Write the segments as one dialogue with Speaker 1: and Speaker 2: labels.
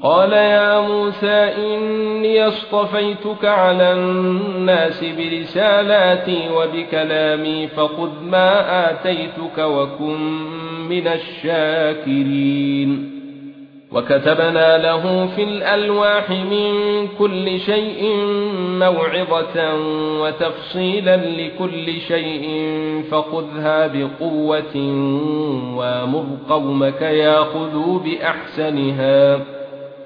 Speaker 1: قال يا موسى إني اصطفيتك على الناس برسالاتي وبكلامي فخذ ما آتيتك وكن من الشاكرين. وكتبنا له في الألواح من كل شيء موعظة وتفصيلا لكل شيء فخذها بقوة وامر قومك ياخذوا بأحسنها.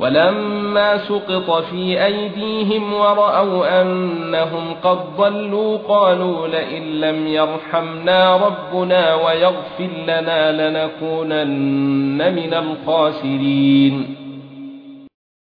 Speaker 1: ولما سقط في أيديهم ورأوا أنهم قد ضلوا قالوا لئن لم يرحمنا ربنا ويغفر لنا لنكونن من الخاسرين.